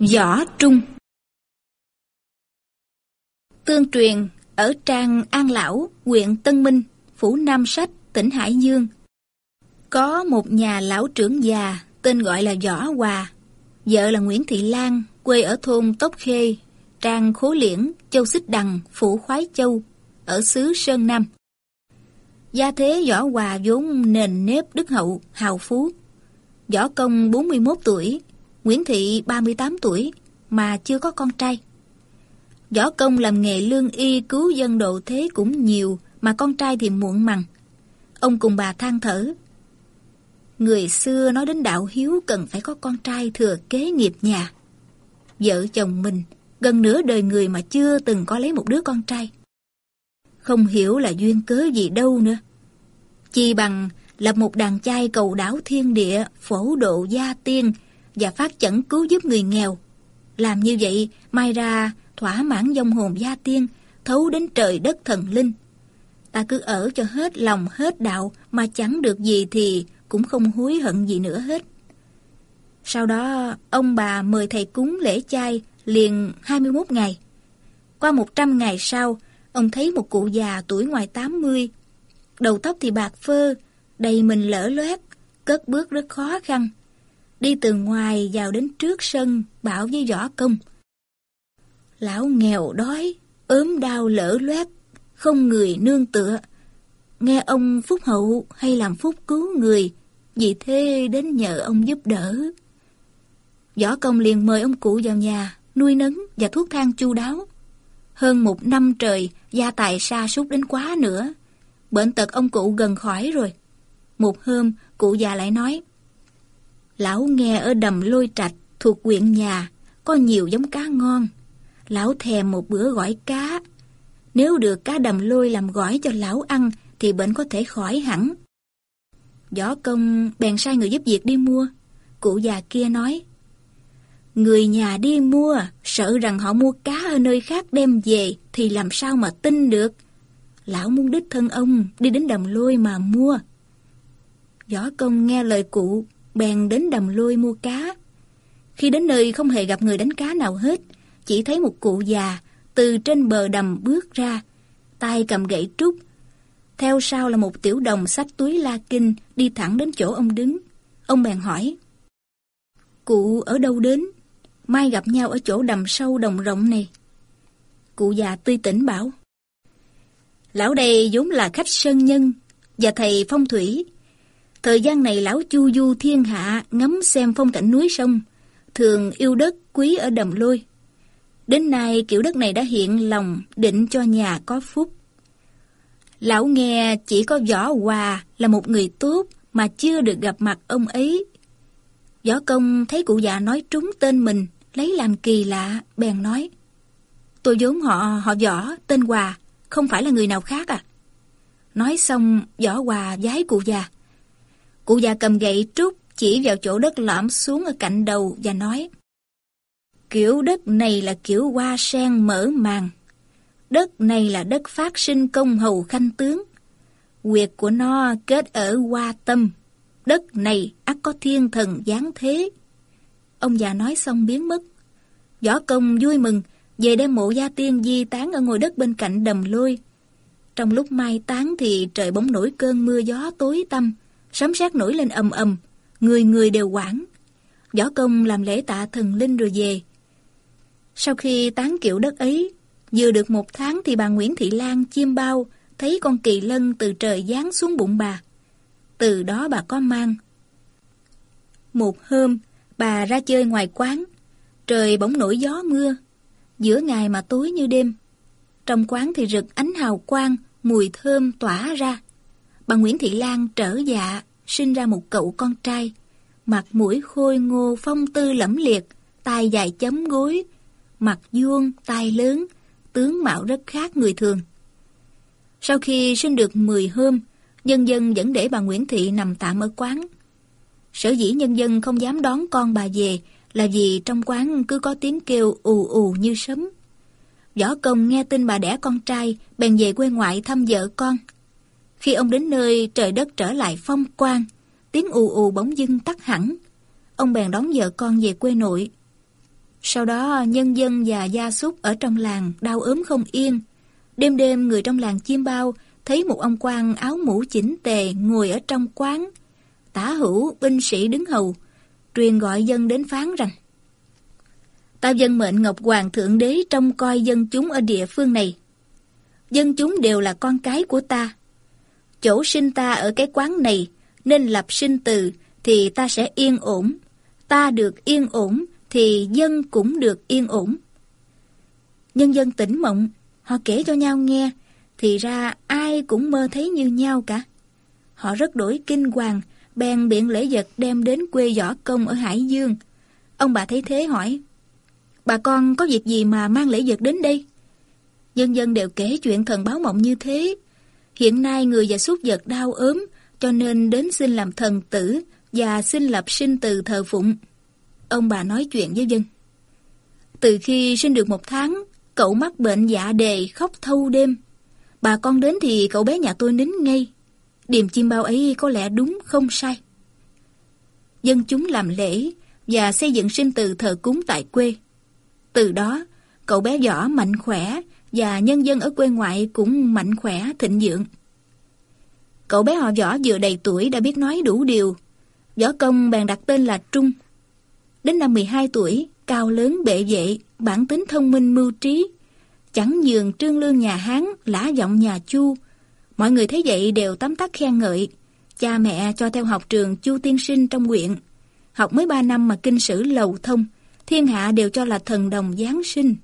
Võ Trung Tương truyền ở trang An Lão, huyện Tân Minh, phủ Nam Sách, tỉnh Hải Dương. Có một nhà lão trưởng già tên gọi là Võ Hòa, vợ là Nguyễn Thị Lan, quê ở thôn Tốc Khê, trang Khố Liễn, Châu Xích Đằng, phủ Khoái Châu, ở xứ Sơn Nam. Gia thế Võ Hòa vốn nền nếp đức hậu, hào phú. Võ Công 41 tuổi, Nguyễn Thị 38 tuổi, mà chưa có con trai. Võ Công làm nghề lương y cứu dân độ thế cũng nhiều, mà con trai thì muộn màng. Ông cùng bà than thở. Người xưa nói đến đạo hiếu cần phải có con trai thừa kế nghiệp nhà. Vợ chồng mình, gần nửa đời người mà chưa từng có lấy một đứa con trai. Không hiểu là duyên cớ gì đâu nữa. Chi bằng lập một đàn trai cầu đảo thiên địa, phổ độ gia tiên và phát chẩn cứu giúp người nghèo. Làm như vậy, mai ra thỏa mãn dông hồn gia tiên, thấu đến trời đất thần linh. Ta cứ ở cho hết lòng hết đạo mà chẳng được gì thì cũng không hối hận gì nữa hết. Sau đó, ông bà mời thầy cúng lễ chay liền 21 ngày. Qua 100 ngày sau, ông thấy một cụ già tuổi ngoài 80. Đầu tóc thì bạc phơ, đầy mình lỡ loét, cất bước rất khó khăn. Đi từ ngoài vào đến trước sân, bảo với võ công. Lão nghèo đói, ốm đau lỡ loét, không người nương tựa. Nghe ông phúc hậu hay làm phúc cứu người, vì thế đến nhờ ông giúp đỡ. Võ công liền mời ông cụ vào nhà, nuôi nấng và thuốc thang chu đáo. Hơn một năm trời, gia tài sa sút đến quá nữa. Bệnh tật ông cụ gần khỏi rồi. Một hôm, cụ già lại nói, Lão nghe ở đầm lôi trạch thuộc huyện nhà, có nhiều giống cá ngon. Lão thèm một bữa gỏi cá. Nếu được cá đầm lôi làm gỏi cho lão ăn, thì bệnh có thể khỏi hẳn. Võ công bèn sai người giúp việc đi mua. Cụ già kia nói, Người nhà đi mua, sợ rằng họ mua cá ở nơi khác đem về thì làm sao mà tin được. Lão muốn đích thân ông đi đến đầm lôi mà mua. Võ công nghe lời cụ, bèn đến đầm lôi mua cá. Khi đến nơi không hề gặp người đánh cá nào hết, chỉ thấy một cụ già từ trên bờ đầm bước ra, tay cầm gậy trúc. Theo sau là một tiểu đồng sách túi la kinh đi thẳng đến chỗ ông đứng. Ông bèn hỏi, Cụ ở đâu đến? Mai gặp nhau ở chỗ đầm sâu đồng rộng này. Cụ già tươi tỉnh bảo, Lão đây vốn là khách sơn nhân và thầy phong thủy. Thời gian này lão chu du thiên hạ ngắm xem phong cảnh núi sông, thường yêu đất quý ở đầm lôi. Đến nay kiểu đất này đã hiện lòng định cho nhà có phúc. Lão nghe chỉ có Võ Hòa là một người tốt mà chưa được gặp mặt ông ấy. Võ Công thấy cụ già nói trúng tên mình, lấy làm kỳ lạ, bèn nói. Tôi vốn họ, họ Võ, tên Hòa, không phải là người nào khác à. Nói xong, Võ Hòa giái cụ già. Cụ già cầm gậy trúc, chỉ vào chỗ đất lõm xuống ở cạnh đầu và nói. Kiểu đất này là kiểu hoa sen mở màng. Đất này là đất phát sinh công hầu khanh tướng. Quyệt của nó kết ở hoa tâm. Đất này ắt có thiên thần giáng thế. Ông già nói xong biến mất. Võ công vui mừng, về đem mộ gia tiên di tán ở ngôi đất bên cạnh đầm lôi. Trong lúc mai tán thì trời bỗng nổi cơn mưa gió tối tăm, sấm sét nổi lên ầm ầm, người người đều quảng. Võ công làm lễ tạ thần linh rồi về. Sau khi tán kiểu đất ấy, vừa được một tháng thì bà Nguyễn Thị Lan chiêm bao thấy con kỳ lân từ trời giáng xuống bụng bà. Từ đó bà có mang. Một hôm, bà ra chơi ngoài quán, trời bỗng nổi gió mưa, giữa ngày mà tối như đêm. Trong quán thì rực ánh hào quang, mùi thơm tỏa ra. Bà Nguyễn Thị Lan trở dạ, sinh ra một cậu con trai, mặt mũi khôi ngô phong tư lẫm liệt, tai dài chấm gối, mặt vuông, tai lớn, tướng mạo rất khác người thường. Sau khi sinh được 10 hôm, nhân dân vẫn để bà Nguyễn Thị nằm tạm ở quán. Sở dĩ nhân dân không dám đón con bà về là vì trong quán cứ có tiếng kêu ù ù như sấm. Võ công nghe tin bà đẻ con trai, bèn về quê ngoại thăm vợ con. Khi ông đến nơi trời đất trở lại phong quang, tiếng ù ù bỗng dưng tắt hẳn. Ông bèn đón vợ con về quê nội. Sau đó nhân dân và gia súc ở trong làng đau ốm không yên. Đêm đêm người trong làng chiêm bao thấy một ông quan áo mũ chỉnh tề ngồi ở trong quán. Tả hữu binh sĩ đứng hầu, truyền gọi dân đến phán rằng Ta dân mệnh Ngọc Hoàng Thượng Đế trông coi dân chúng ở địa phương này. Dân chúng đều là con cái của ta. Chỗ sinh ta ở cái quán này nên lập sinh từ thì ta sẽ yên ổn. Ta được yên ổn thì dân cũng được yên ổn. Nhân dân tỉnh mộng, họ kể cho nhau nghe, thì ra ai cũng mơ thấy như nhau cả. Họ rất đổi kinh hoàng, bèn biện lễ vật đem đến quê võ công ở Hải Dương. Ông bà thấy thế hỏi, bà con có việc gì mà mang lễ vật đến đây? Nhân dân đều kể chuyện thần báo mộng như thế. Hiện nay người và súc vật đau ốm, cho nên đến xin làm thần tử và xin lập sinh từ thờ phụng. Ông bà nói chuyện với dân. Từ khi sinh được một tháng, cậu mắc bệnh dạ đề khóc thâu đêm. Bà con đến thì cậu bé nhà tôi nín ngay. Điềm chim bao ấy có lẽ đúng không sai. Dân chúng làm lễ và xây dựng sinh từ thờ cúng tại quê. Từ đó, cậu bé võ mạnh khỏe và nhân dân ở quê ngoại cũng mạnh khỏe thịnh vượng. Cậu bé họ võ vừa đầy tuổi đã biết nói đủ điều. Võ công bèn đặt tên là Trung. Đến năm 12 tuổi, cao lớn bệ vệ, bản tính thông minh mưu trí. Chẳng nhường trương lương nhà Hán, lã giọng nhà Chu. Mọi người thấy vậy đều tấm tắc khen ngợi. Cha mẹ cho theo học trường Chu Tiên Sinh trong huyện. Học mới 3 năm mà kinh sử lầu thông, thiên hạ đều cho là thần đồng Giáng sinh.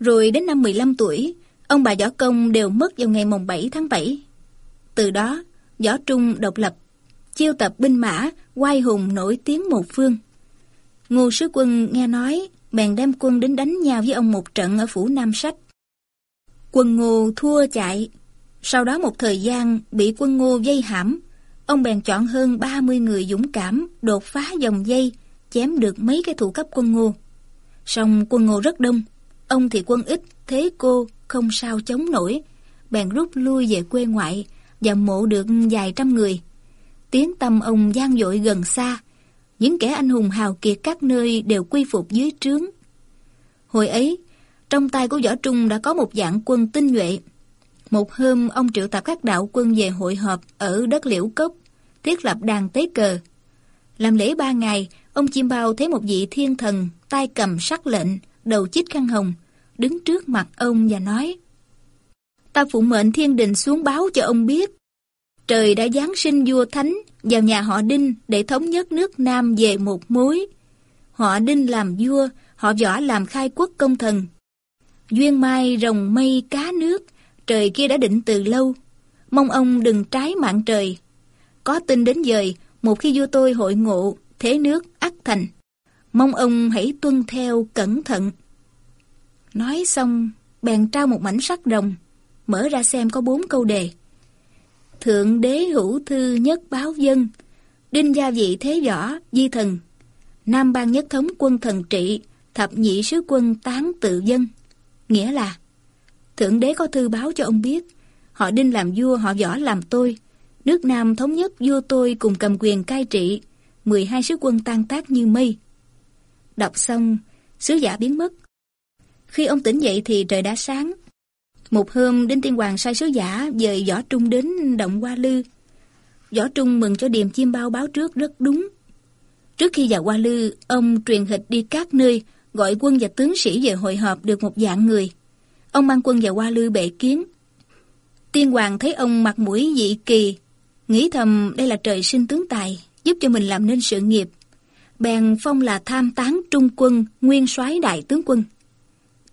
Rồi đến năm 15 tuổi, ông bà Võ Công đều mất vào ngày mùng 7 tháng 7. Từ đó, Võ Trung độc lập, chiêu tập binh mã, quay hùng nổi tiếng một phương. Ngô Sứ Quân nghe nói, bèn đem quân đến đánh nhau với ông một trận ở phủ Nam Sách. Quân Ngô thua chạy, sau đó một thời gian bị quân Ngô dây hãm, ông bèn chọn hơn 30 người dũng cảm đột phá dòng dây, chém được mấy cái thủ cấp quân Ngô. Song quân Ngô rất đông, ông thì quân ít, thế cô không sao chống nổi, bèn rút lui về quê ngoại và mộ được vài trăm người. Tiếng tâm ông gian dội gần xa, những kẻ anh hùng hào kiệt các nơi đều quy phục dưới trướng. Hồi ấy, trong tay của Võ Trung đã có một dạng quân tinh nhuệ. Một hôm, ông triệu tập các đạo quân về hội họp ở đất Liễu Cốc, thiết lập đàn tế cờ. Làm lễ ba ngày, ông Chim Bao thấy một vị thiên thần, tay cầm sắc lệnh, đầu chích khăn hồng, đứng trước mặt ông và nói Ta phụ mệnh thiên đình xuống báo cho ông biết. Trời đã giáng sinh vua thánh vào nhà họ Đinh để thống nhất nước Nam về một mối. Họ Đinh làm vua, họ võ làm khai quốc công thần. Duyên mai rồng mây cá nước, trời kia đã định từ lâu. Mong ông đừng trái mạng trời. Có tin đến dời, một khi vua tôi hội ngộ, thế nước ắt thành. Mong ông hãy tuân theo cẩn thận. Nói xong, bèn trao một mảnh sắt rồng, mở ra xem có bốn câu đề. Thượng đế hữu thư nhất báo dân, đinh gia vị thế võ, di thần. Nam ban nhất thống quân thần trị, thập nhị sứ quân tán tự dân. Nghĩa là, Thượng đế có thư báo cho ông biết, họ đinh làm vua, họ võ làm tôi. Nước Nam thống nhất vua tôi cùng cầm quyền cai trị, 12 sứ quân tan tác như mây. Đọc xong, sứ giả biến mất. Khi ông tỉnh dậy thì trời đã sáng, một hôm, Đinh Tiên Hoàng sai sứ giả dời Võ Trung đến Động Hoa Lư. Võ Trung mừng cho Điềm Chim Bao báo trước rất đúng. Trước khi vào Hoa Lư, ông truyền hịch đi các nơi, gọi quân và tướng sĩ về hội họp được một dạng người. Ông mang quân vào Hoa Lư bệ kiến. Tiên Hoàng thấy ông mặt mũi dị kỳ, nghĩ thầm đây là trời sinh tướng tài, giúp cho mình làm nên sự nghiệp. Bèn phong là tham tán trung quân, nguyên soái đại tướng quân.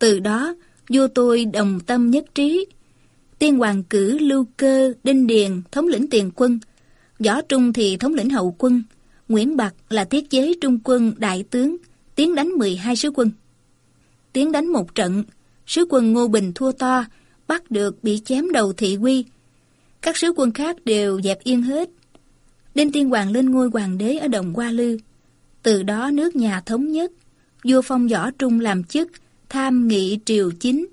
Từ đó, vua tôi đồng tâm nhất trí. Tiên hoàng cử Lưu Cơ, Đinh Điền thống lĩnh tiền quân, Võ Trung thì thống lĩnh hậu quân, Nguyễn Bạc là thiết chế trung quân đại tướng, tiến đánh 12 sứ quân. Tiến đánh một trận, sứ quân Ngô Bình thua to, bắt được bị chém đầu thị quy. Các sứ quân khác đều dẹp yên hết. Đinh Tiên Hoàng lên ngôi hoàng đế ở Đồng Hoa Lư. Từ đó nước nhà thống nhất, vua phong võ trung làm chức, tham nghị triều chính.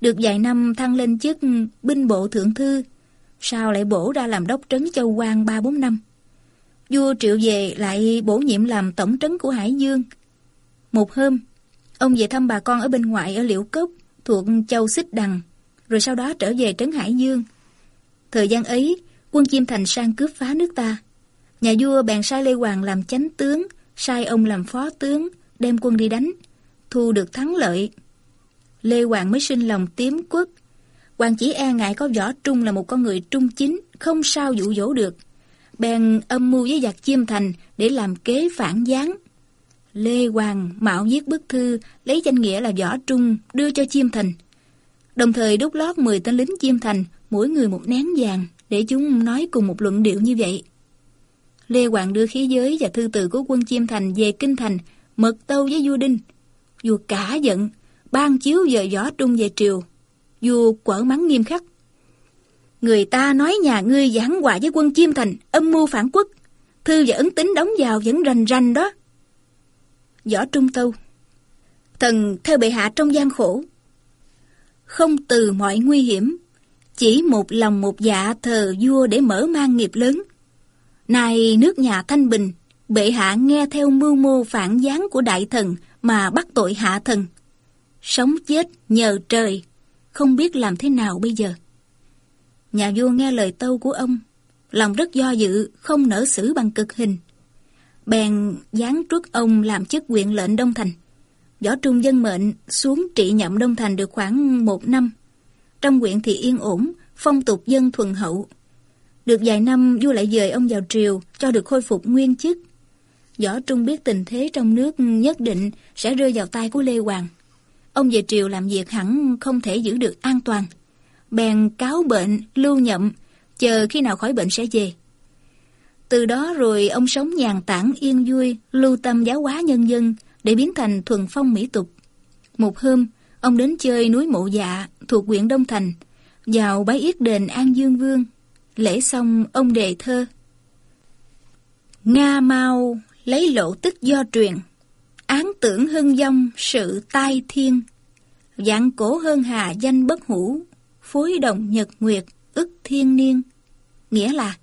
Được vài năm thăng lên chức binh bộ thượng thư, sao lại bổ ra làm đốc trấn châu quan ba bốn năm. Vua triệu về lại bổ nhiệm làm tổng trấn của Hải Dương. Một hôm, ông về thăm bà con ở bên ngoại ở Liễu Cốc, thuộc Châu Xích Đằng, rồi sau đó trở về Trấn Hải Dương. Thời gian ấy, quân Chiêm Thành sang cướp phá nước ta. Nhà vua bèn sai Lê Hoàng làm chánh tướng, sai ông làm phó tướng, đem quân đi đánh, thu được thắng lợi. Lê Hoàng mới sinh lòng tiếm quốc. Hoàng chỉ e ngại có võ trung là một con người trung chính, không sao dụ dỗ được. Bèn âm mưu với giặc chiêm thành để làm kế phản gián. Lê Hoàng mạo viết bức thư lấy danh nghĩa là võ trung đưa cho chiêm thành. Đồng thời đúc lót 10 tên lính chiêm thành, mỗi người một nén vàng, để chúng nói cùng một luận điệu như vậy. Lê Hoàng đưa khí giới và thư từ của quân chiêm thành về kinh thành, mật tâu với vua Đinh. Vua cả giận, ban chiếu giờ gió trung về triều. Vua quở mắng nghiêm khắc. Người ta nói nhà ngươi giảng hòa với quân chiêm thành, âm mưu phản quốc. Thư và ấn tính đóng vào vẫn rành rành đó. Võ Trung Tâu Thần theo bệ hạ trong gian khổ. Không từ mọi nguy hiểm, chỉ một lòng một dạ thờ vua để mở mang nghiệp lớn. Nay nước nhà thanh bình, bệ hạ nghe theo mưu mô phản gián của đại thần mà bắt tội hạ thần. Sống chết nhờ trời, không biết làm thế nào bây giờ. Nhà vua nghe lời tâu của ông, lòng rất do dự, không nỡ xử bằng cực hình. Bèn giáng trước ông làm chức quyện lệnh Đông Thành. Võ Trung dân mệnh xuống trị nhậm Đông Thành được khoảng một năm. Trong quyện thì yên ổn, phong tục dân thuần hậu. Được vài năm vua lại dời ông vào triều cho được khôi phục nguyên chức. Võ Trung biết tình thế trong nước nhất định sẽ rơi vào tay của Lê Hoàng. Ông về triều làm việc hẳn không thể giữ được an toàn. Bèn cáo bệnh, lưu nhậm, chờ khi nào khỏi bệnh sẽ về. Từ đó rồi ông sống nhàn tản yên vui, lưu tâm giáo hóa nhân dân để biến thành thuần phong mỹ tục. Một hôm, ông đến chơi núi Mộ Dạ thuộc huyện Đông Thành, vào bái yết đền An Dương Vương. Lễ xong ông đề thơ. Nga mau lấy lộ tức do truyền, án tưởng hưng dông sự tai thiên. Dạng cổ hơn hà danh bất hủ, phối đồng nhật nguyệt, ức thiên niên. Nghĩa là,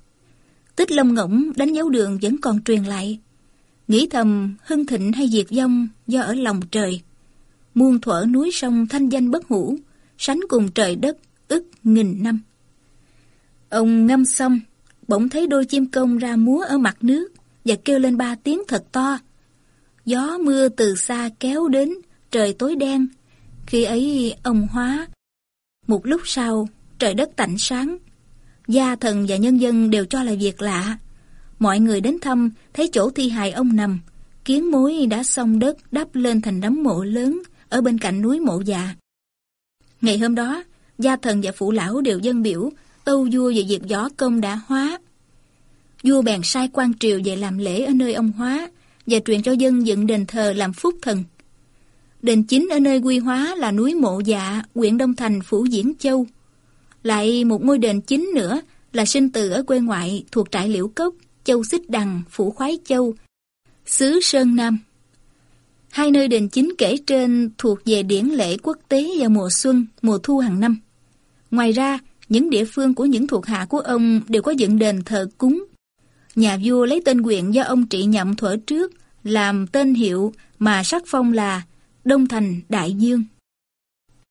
tích lông ngỗng đánh dấu đường vẫn còn truyền lại. Nghĩ thầm hưng thịnh hay diệt vong do ở lòng trời. Muôn thuở núi sông thanh danh bất hủ, sánh cùng trời đất ức nghìn năm. Ông ngâm xong, bỗng thấy đôi chim công ra múa ở mặt nước và kêu lên ba tiếng thật to. Gió mưa từ xa kéo đến, trời tối đen. Khi ấy ông hóa. Một lúc sau, trời đất tạnh sáng. Gia thần và nhân dân đều cho là việc lạ. Mọi người đến thăm, thấy chỗ thi hài ông nằm. Kiến mối đã xong đất đắp lên thành đám mộ lớn ở bên cạnh núi mộ già. Ngày hôm đó, gia thần và phụ lão đều dân biểu, tâu vua về việc gió công đã hóa. Vua bèn sai quan triều về làm lễ ở nơi ông hóa và truyền cho dân dựng đền thờ làm phúc thần. Đền chính ở nơi quy hóa là núi Mộ Dạ, huyện Đông Thành, Phủ Diễn Châu. Lại một ngôi đền chính nữa là sinh từ ở quê ngoại thuộc trại Liễu Cốc, Châu Xích Đằng, Phủ Khoái Châu, xứ Sơn Nam. Hai nơi đền chính kể trên thuộc về điển lễ quốc tế vào mùa xuân, mùa thu hàng năm. Ngoài ra, những địa phương của những thuộc hạ của ông đều có dựng đền thờ cúng. Nhà vua lấy tên quyện do ông trị nhậm thuở trước, làm tên hiệu mà sắc phong là Đông Thành Đại Dương.